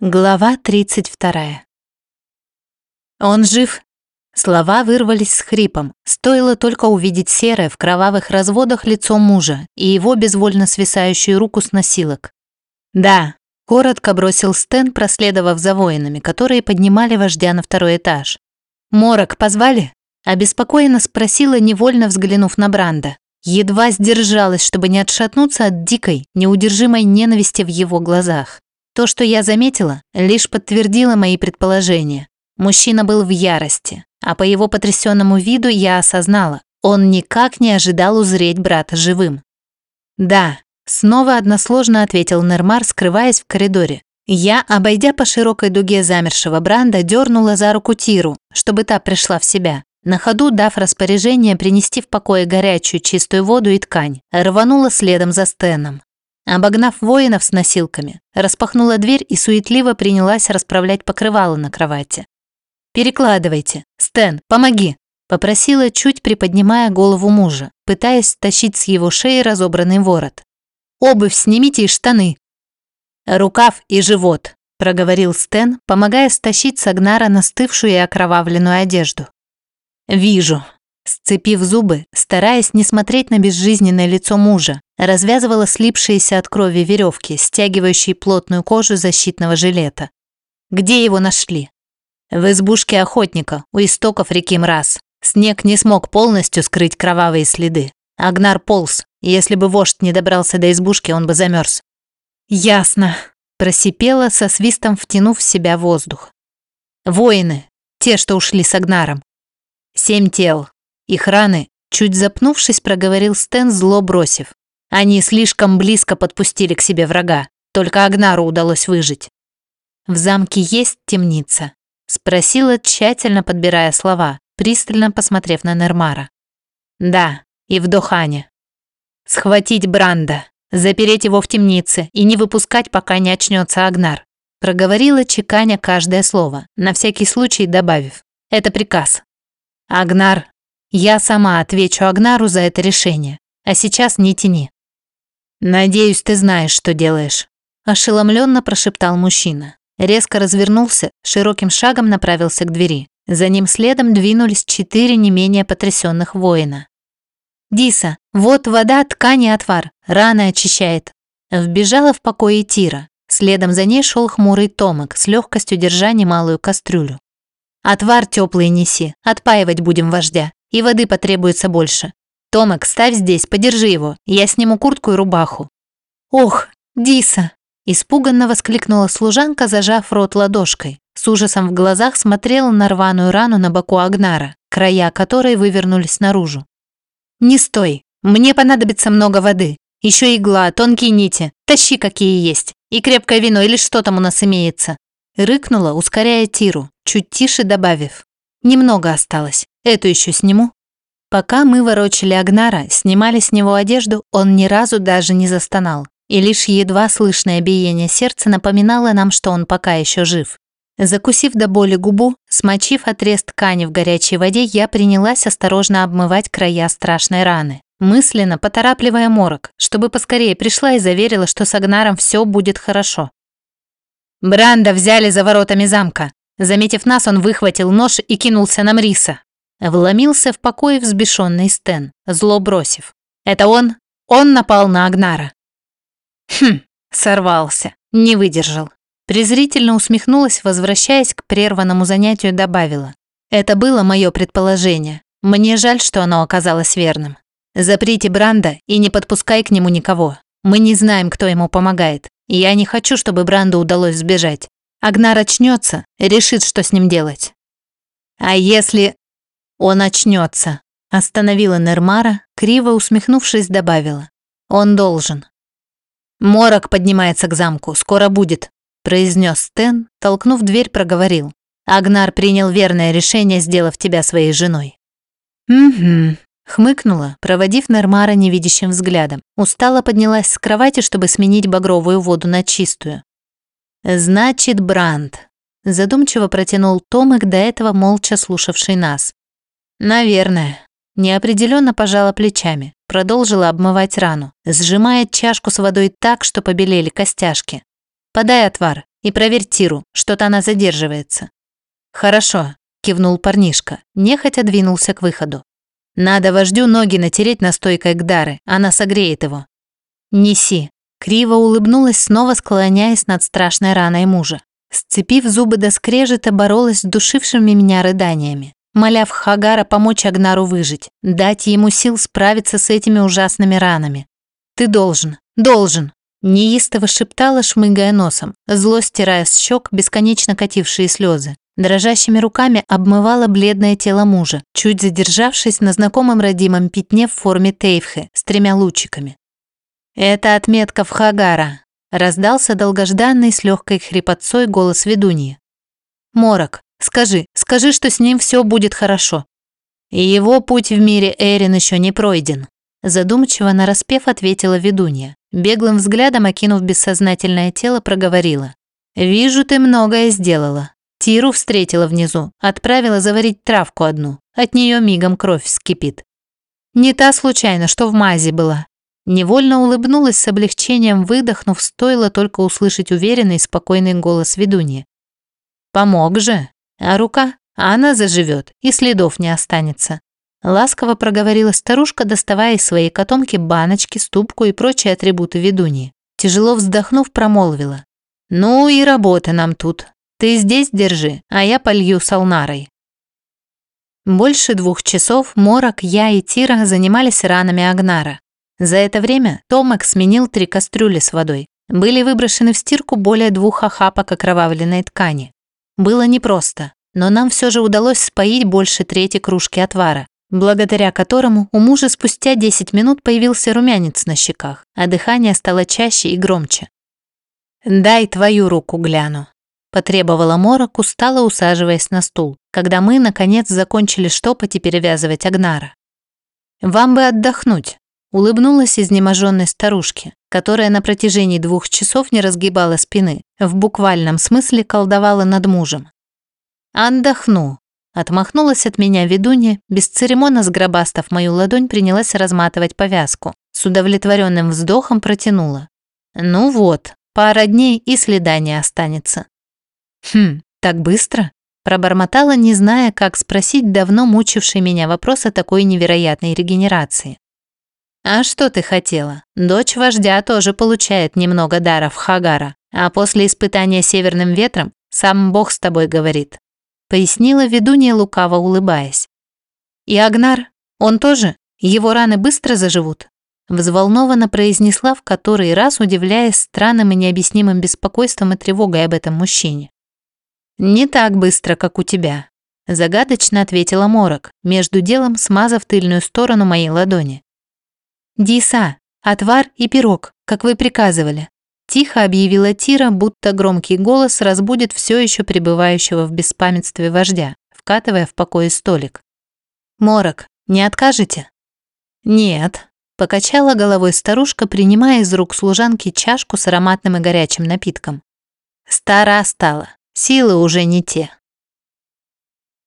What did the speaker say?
Глава 32. Он жив. Слова вырвались с хрипом. Стоило только увидеть серое в кровавых разводах лицо мужа и его безвольно свисающую руку с носилок. Да, коротко бросил Стэн, проследовав за воинами, которые поднимали вождя на второй этаж. Морок позвали? Обеспокоенно спросила, невольно взглянув на Бранда. Едва сдержалась, чтобы не отшатнуться от дикой, неудержимой ненависти в его глазах. То, что я заметила, лишь подтвердило мои предположения. Мужчина был в ярости, а по его потрясенному виду я осознала, он никак не ожидал узреть брата живым. «Да», — снова односложно ответил Нермар, скрываясь в коридоре. Я, обойдя по широкой дуге замершего Бранда, дернула за руку Тиру, чтобы та пришла в себя. На ходу, дав распоряжение принести в покое горячую чистую воду и ткань, рванула следом за Стеном. Обогнав воинов с носилками, распахнула дверь и суетливо принялась расправлять покрывало на кровати. «Перекладывайте. Стэн, помоги!» – попросила, чуть приподнимая голову мужа, пытаясь стащить с его шеи разобранный ворот. «Обувь снимите и штаны!» «Рукав и живот!» – проговорил Стэн, помогая стащить с Агнара настывшую и окровавленную одежду. «Вижу», Сцепив зубы, стараясь не смотреть на безжизненное лицо мужа, развязывала слипшиеся от крови веревки, стягивающие плотную кожу защитного жилета. Где его нашли? В избушке охотника, у истоков реки Мраз. Снег не смог полностью скрыть кровавые следы. Агнар полз, и если бы вождь не добрался до избушки, он бы замерз. «Ясно», – просипела, со свистом втянув в себя воздух. «Воины, те, что ушли с Агнаром. Семь тел, их раны, чуть запнувшись, проговорил Стэн, зло бросив. Они слишком близко подпустили к себе врага, только Агнару удалось выжить. «В замке есть темница?» – спросила, тщательно подбирая слова, пристально посмотрев на Нермара. «Да, и в Дохане. Схватить Бранда, запереть его в темнице и не выпускать, пока не очнется Агнар», – проговорила, чеканя каждое слово, на всякий случай добавив. «Это приказ. Агнар я сама отвечу Агнару за это решение. А сейчас не тяни. Надеюсь, ты знаешь, что делаешь. Ошеломленно прошептал мужчина. Резко развернулся, широким шагом направился к двери. За ним следом двинулись четыре не менее потрясенных воина. «Диса, вот вода, ткань и отвар. Раны очищает». Вбежала в покое Тира. Следом за ней шел хмурый Томик, с легкостью держа немалую кастрюлю. «Отвар теплый неси, отпаивать будем вождя. И воды потребуется больше. Томек, ставь здесь, подержи его. Я сниму куртку и рубаху. Ох, Диса! Испуганно воскликнула служанка, зажав рот ладошкой. С ужасом в глазах смотрела на рваную рану на боку Агнара, края которой вывернулись наружу. «Не стой! Мне понадобится много воды. Еще игла, тонкие нити. Тащи, какие есть. И крепкое вино, или что там у нас имеется». Рыкнула, ускоряя тиру, чуть тише добавив. «Немного осталось. Эту еще сниму. Пока мы ворочали Агнара, снимали с него одежду, он ни разу даже не застонал. И лишь едва слышное биение сердца напоминало нам, что он пока еще жив. Закусив до боли губу, смочив отрез ткани в горячей воде, я принялась осторожно обмывать края страшной раны, мысленно поторапливая морок, чтобы поскорее пришла и заверила, что с Агнаром все будет хорошо. Бранда взяли за воротами замка. Заметив нас, он выхватил нож и кинулся на Мриса. Вломился в покой взбешенный Стэн, зло бросив. «Это он? Он напал на Агнара». «Хм, сорвался, не выдержал». Презрительно усмехнулась, возвращаясь к прерванному занятию, добавила. «Это было мое предположение. Мне жаль, что оно оказалось верным. Заприте Бранда и не подпускай к нему никого. Мы не знаем, кто ему помогает. Я не хочу, чтобы Бранду удалось сбежать. Агнар очнется, решит, что с ним делать. А если «Он очнется», – остановила Нермара, криво усмехнувшись, добавила. «Он должен». «Морок поднимается к замку, скоро будет», – произнес Стэн, толкнув дверь, проговорил. «Агнар принял верное решение, сделав тебя своей женой». «Угу», – хмыкнула, проводив Нермара невидящим взглядом. Устала поднялась с кровати, чтобы сменить багровую воду на чистую. «Значит, Бранд», – задумчиво протянул Томик, до этого молча слушавший нас. Наверное. Неопределенно пожала плечами, продолжила обмывать рану, сжимая чашку с водой так, что побелели костяшки. Подай отвар, и проверь Тиру, что-то она задерживается». «Хорошо», – кивнул парнишка, нехотя двинулся к выходу. «Надо вождю ноги натереть настойкой Гдары, она согреет его». «Неси», – криво улыбнулась, снова склоняясь над страшной раной мужа. Сцепив зубы до скрежета, боролась с душившими меня рыданиями, моляв Хагара помочь Агнару выжить, дать ему сил справиться с этими ужасными ранами. «Ты должен, должен!» Неистово шептала, шмыгая носом, зло стирая с щек бесконечно катившие слезы. Дрожащими руками обмывала бледное тело мужа, чуть задержавшись на знакомом родимом пятне в форме тейфхе с тремя лучиками. «Это отметка в Хагара», – раздался долгожданный с легкой хрипотцой голос ведуньи. «Морок, скажи, скажи, что с ним все будет хорошо». Его путь в мире Эрин еще не пройден. Задумчиво нараспев ответила ведунья. Беглым взглядом, окинув бессознательное тело, проговорила. «Вижу, ты многое сделала. Тиру встретила внизу, отправила заварить травку одну. От нее мигом кровь вскипит. Не та случайно, что в мазе была». Невольно улыбнулась с облегчением, выдохнув, стоило только услышать уверенный, спокойный голос ведуньи. «Помог же. А рука? Она заживет, и следов не останется. Ласково проговорила старушка, доставая из своей котомки баночки, ступку и прочие атрибуты ведуньи. Тяжело вздохнув, промолвила. «Ну и работа нам тут. Ты здесь держи, а я полью салнарой». Больше двух часов Морок, я и Тира занимались ранами Агнара. За это время Томек сменил три кастрюли с водой. Были выброшены в стирку более двух охапок окровавленной ткани. Было непросто, но нам все же удалось споить больше трети кружки отвара благодаря которому у мужа спустя 10 минут появился румянец на щеках, а дыхание стало чаще и громче. «Дай твою руку гляну», – потребовала Морок, устало усаживаясь на стул, когда мы, наконец, закончили штопать и перевязывать Агнара. «Вам бы отдохнуть», – улыбнулась изнеможенной старушке, которая на протяжении двух часов не разгибала спины, в буквальном смысле колдовала над мужем. «Отдохну», Отмахнулась от меня ведунья, бесцеремонно сгробастав мою ладонь, принялась разматывать повязку. С удовлетворенным вздохом протянула. «Ну вот, пара дней и следа не останется». «Хм, так быстро?» Пробормотала, не зная, как спросить давно мучивший меня вопрос о такой невероятной регенерации. «А что ты хотела? Дочь вождя тоже получает немного даров Хагара, а после испытания северным ветром сам Бог с тобой говорит пояснила ведунья лукаво улыбаясь. И Агнар, он тоже? Его раны быстро заживут? Взволнованно произнесла в который раз, удивляясь странным и необъяснимым беспокойством и тревогой об этом мужчине. «Не так быстро, как у тебя», – загадочно ответила Морок, между делом смазав тыльную сторону моей ладони. «Диса, отвар и пирог, как вы приказывали», Тихо объявила Тира, будто громкий голос разбудит все еще пребывающего в беспамятстве вождя, вкатывая в покое столик. «Морок, не откажете?» «Нет», – покачала головой старушка, принимая из рук служанки чашку с ароматным и горячим напитком. «Стара стала, силы уже не те».